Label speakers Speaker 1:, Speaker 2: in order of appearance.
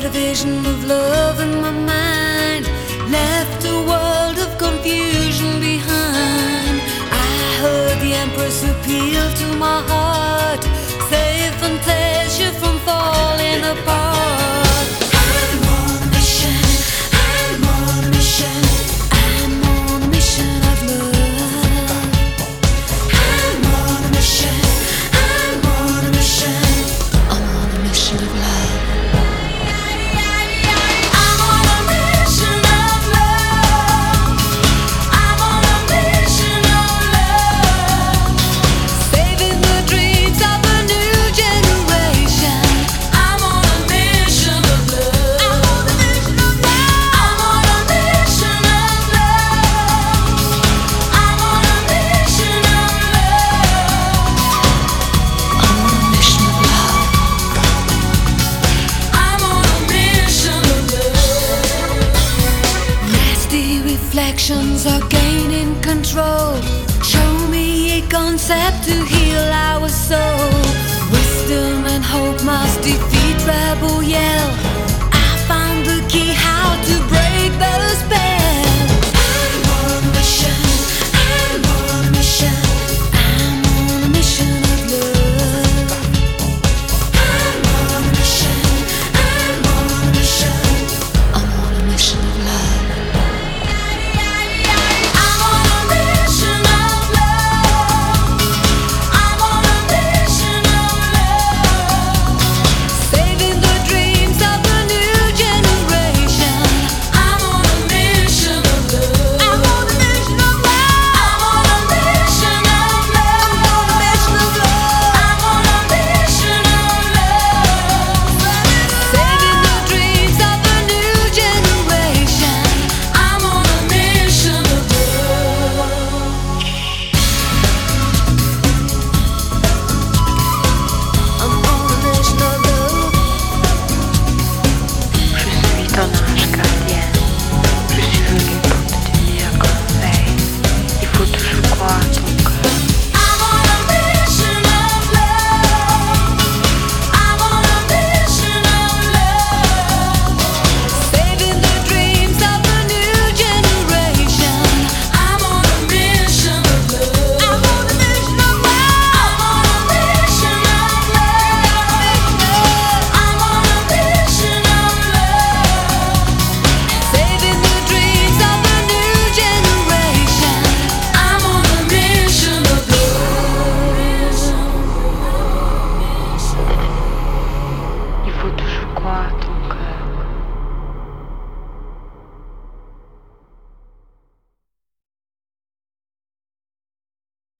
Speaker 1: had a vision of love in my mind. Left Emotions are gaining control. Show me a concept to heal our soul. Wisdom and hope must defeat rebel yell.